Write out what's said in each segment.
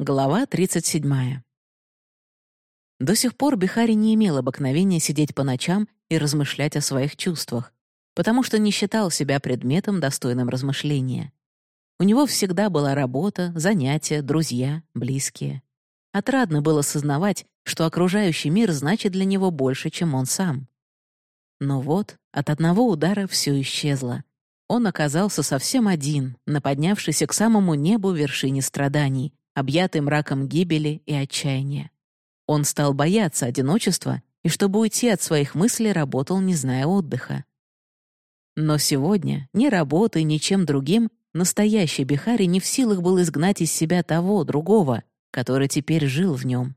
Глава 37. До сих пор Бихари не имел обыкновения сидеть по ночам и размышлять о своих чувствах, потому что не считал себя предметом, достойным размышления. У него всегда была работа, занятия, друзья, близкие. Отрадно было сознавать, что окружающий мир значит для него больше, чем он сам. Но вот от одного удара все исчезло. Он оказался совсем один, на поднявшейся к самому небу вершине страданий, объятый мраком гибели и отчаяния. Он стал бояться одиночества и, чтобы уйти от своих мыслей, работал, не зная отдыха. Но сегодня ни работой, ни чем другим настоящий Бихари не в силах был изгнать из себя того, другого, который теперь жил в нем.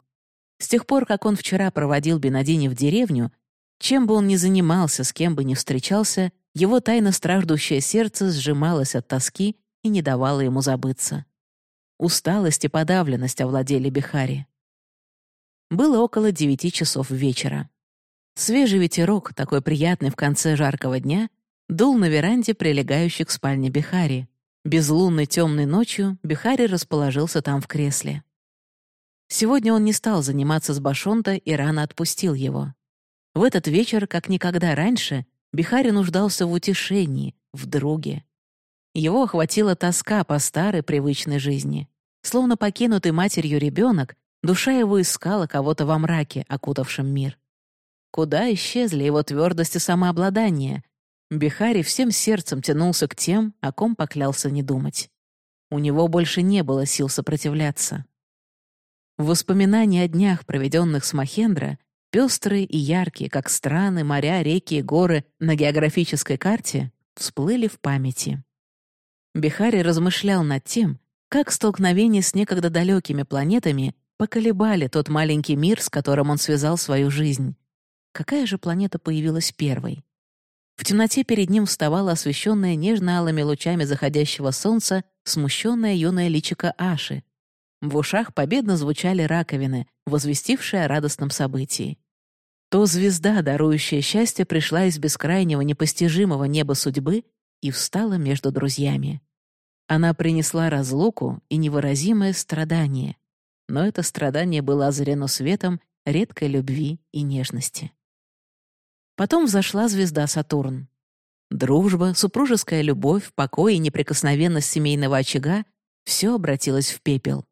С тех пор, как он вчера проводил Бенадини в деревню, чем бы он ни занимался, с кем бы ни встречался, его тайно страждущее сердце сжималось от тоски и не давало ему забыться. Усталость и подавленность овладели Бихари. Было около девяти часов вечера. Свежий ветерок, такой приятный в конце жаркого дня, дул на веранде, прилегающей к спальне Бихари. Безлунной темной ночью Бихари расположился там в кресле. Сегодня он не стал заниматься с Башонта и рано отпустил его. В этот вечер, как никогда раньше, Бихари нуждался в утешении, в друге. Его охватила тоска по старой привычной жизни. Словно покинутый матерью ребенок, душа его искала кого-то во мраке, окутавшем мир. Куда исчезли его твердость и самообладание? Бихари всем сердцем тянулся к тем, о ком поклялся не думать. У него больше не было сил сопротивляться. В воспоминания о днях, проведенных с Махендра, пестрые и яркие, как страны, моря, реки и горы на географической карте, всплыли в памяти. Бихари размышлял над тем, как столкновение с некогда далекими планетами поколебали тот маленький мир, с которым он связал свою жизнь. Какая же планета появилась первой? В темноте перед ним вставала освещенная нежно-алыми лучами заходящего солнца смущенная юная личика Аши. В ушах победно звучали раковины, возвестившие о радостном событии. То звезда, дарующая счастье, пришла из бескрайнего непостижимого неба судьбы и встала между друзьями. Она принесла разлуку и невыразимое страдание, но это страдание было озарено светом редкой любви и нежности. Потом взошла звезда Сатурн. Дружба, супружеская любовь, покой и неприкосновенность семейного очага — все обратилось в пепел.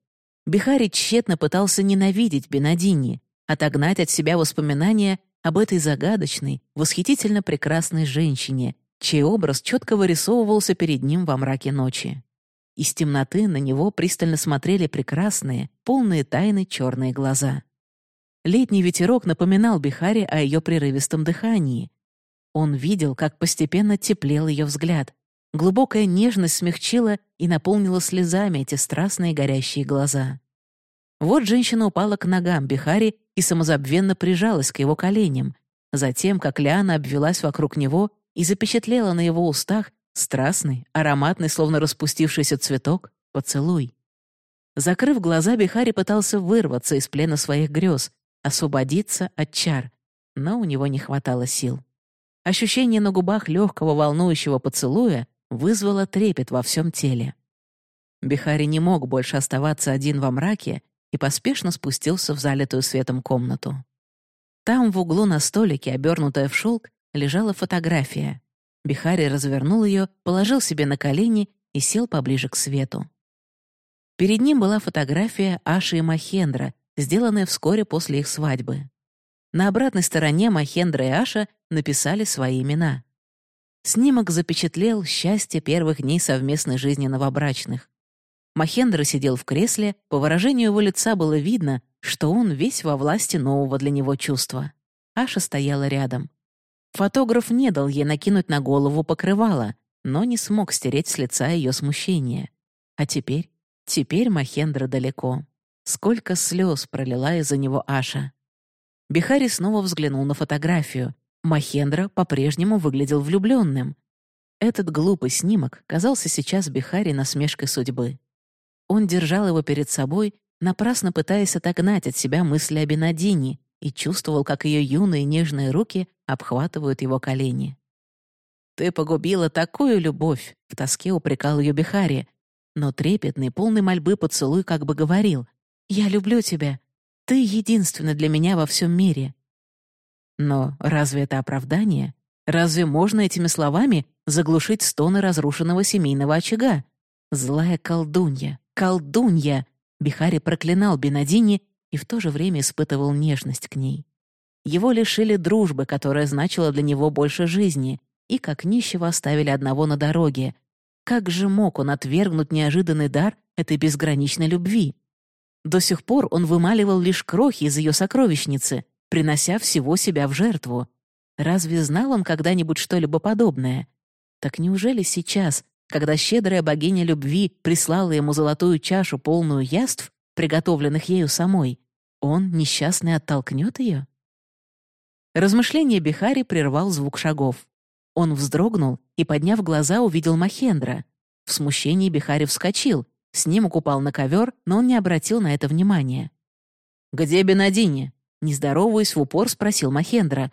Бихари тщетно пытался ненавидеть Бенадини, отогнать от себя воспоминания об этой загадочной, восхитительно прекрасной женщине, чей образ четко вырисовывался перед ним во мраке ночи. Из темноты на него пристально смотрели прекрасные, полные тайны черные глаза. Летний ветерок напоминал Бихаре о ее прерывистом дыхании. Он видел, как постепенно теплел ее взгляд. Глубокая нежность смягчила и наполнила слезами эти страстные горящие глаза. Вот женщина упала к ногам Бихари и самозабвенно прижалась к его коленям, затем, как Лиана обвелась вокруг него и запечатлела на его устах Страстный, ароматный, словно распустившийся цветок, поцелуй. Закрыв глаза, Бихари пытался вырваться из плена своих грез, освободиться от чар, но у него не хватало сил. Ощущение на губах легкого волнующего поцелуя вызвало трепет во всем теле. Бихари не мог больше оставаться один во мраке и поспешно спустился в залитую светом комнату. Там, в углу на столике, обернутая в шелк, лежала фотография. Бихари развернул ее, положил себе на колени и сел поближе к свету. Перед ним была фотография Аши и Махендра, сделанная вскоре после их свадьбы. На обратной стороне Махендра и Аша написали свои имена. Снимок запечатлел счастье первых дней совместной жизни новобрачных. Махендра сидел в кресле, по выражению его лица было видно, что он весь во власти нового для него чувства. Аша стояла рядом. Фотограф не дал ей накинуть на голову покрывало, но не смог стереть с лица ее смущение. А теперь? Теперь Махендра далеко. Сколько слез пролила из-за него Аша. Бихари снова взглянул на фотографию. Махендра по-прежнему выглядел влюбленным. Этот глупый снимок казался сейчас Бихари насмешкой судьбы. Он держал его перед собой, напрасно пытаясь отогнать от себя мысли о Бенадине, и чувствовал, как ее юные нежные руки обхватывают его колени. «Ты погубила такую любовь!» — в тоске упрекал ее Бихари, но трепетный, полный мольбы поцелуй как бы говорил «Я люблю тебя. Ты единственный для меня во всем мире». Но разве это оправдание? Разве можно этими словами заглушить стоны разрушенного семейного очага? Злая колдунья, колдунья! Бихари проклинал Бенадини и в то же время испытывал нежность к ней. Его лишили дружбы, которая значила для него больше жизни, и как нищего оставили одного на дороге. Как же мог он отвергнуть неожиданный дар этой безграничной любви? До сих пор он вымаливал лишь крохи из ее сокровищницы, принося всего себя в жертву. Разве знал он когда-нибудь что-либо подобное? Так неужели сейчас, когда щедрая богиня любви прислала ему золотую чашу, полную яств, приготовленных ею самой, он, несчастный, оттолкнет ее? Размышление Бихари прервал звук шагов. Он вздрогнул и, подняв глаза, увидел Махендра. В смущении Бихари вскочил, с ним упал на ковер, но он не обратил на это внимания. «Где Бенадини?» Не здороваясь, в упор спросил Махендра.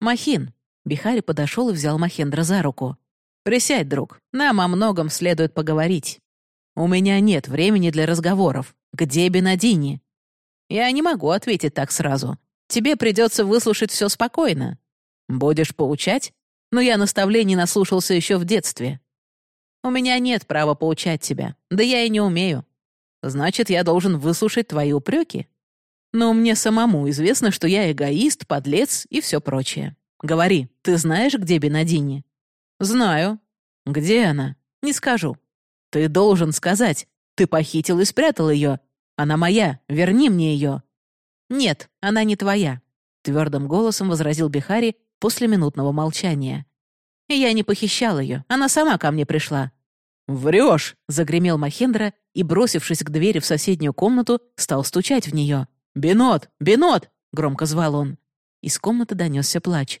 «Махин». Бихари подошел и взял Махендра за руку. «Присядь, друг, нам о многом следует поговорить. У меня нет времени для разговоров. Где Бенадини?» «Я не могу ответить так сразу. Тебе придется выслушать все спокойно. Будешь поучать? Но я наставлений наслушался еще в детстве. У меня нет права поучать тебя, да я и не умею. Значит, я должен выслушать твои упреки. Но мне самому известно, что я эгоист, подлец и все прочее. Говори, ты знаешь, где Бенадини? Знаю. Где она? Не скажу. Ты должен сказать. Ты похитил и спрятал ее. Она моя, верни мне ее. Нет, она не твоя. Твердым голосом возразил Бихари после минутного молчания. Я не похищал ее, она сама ко мне пришла. «Врешь!» — загремел Махендра и, бросившись к двери в соседнюю комнату, стал стучать в нее. «Бенот! Бенот!» — громко звал он. Из комнаты донесся плач.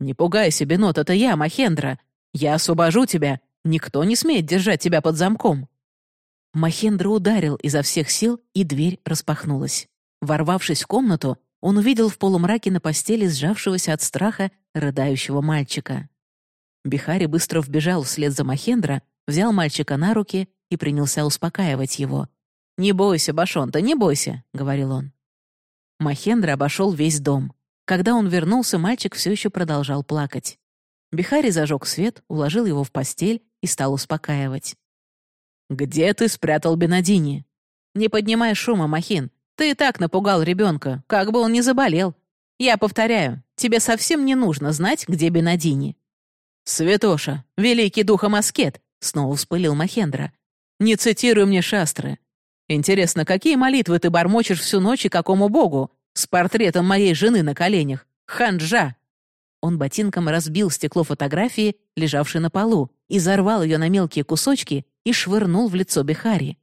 «Не пугайся, Бенот, это я, Махендра. Я освобожу тебя. Никто не смеет держать тебя под замком». Махендра ударил изо всех сил, и дверь распахнулась. Ворвавшись в комнату, он увидел в полумраке на постели сжавшегося от страха рыдающего мальчика. Бихари быстро вбежал вслед за Махендра, взял мальчика на руки и принялся успокаивать его. «Не бойся, Башонта, не бойся», — говорил он. Махендра обошел весь дом. Когда он вернулся, мальчик все еще продолжал плакать. Бихари зажег свет, уложил его в постель и стал успокаивать. «Где ты спрятал Бенадини?» «Не поднимай шума, Махин. Ты и так напугал ребенка, как бы он ни заболел. Я повторяю, тебе совсем не нужно знать, где Бенадини». «Святоша, великий духом аскет!» — снова вспылил Махендра. «Не цитируй мне шастры. Интересно, какие молитвы ты бормочешь всю ночь и какому богу? С портретом моей жены на коленях. Ханджа!» Он ботинком разбил стекло фотографии, лежавшей на полу, и зарвал ее на мелкие кусочки и швырнул в лицо Бихари.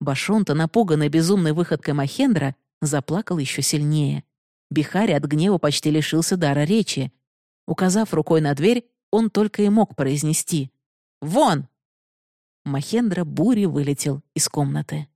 Башонта, напуганный безумной выходкой Махендра, заплакал еще сильнее. Бихари от гнева почти лишился дара речи. Указав рукой на дверь, он только и мог произнести «Вон!». Махендра бурей вылетел из комнаты.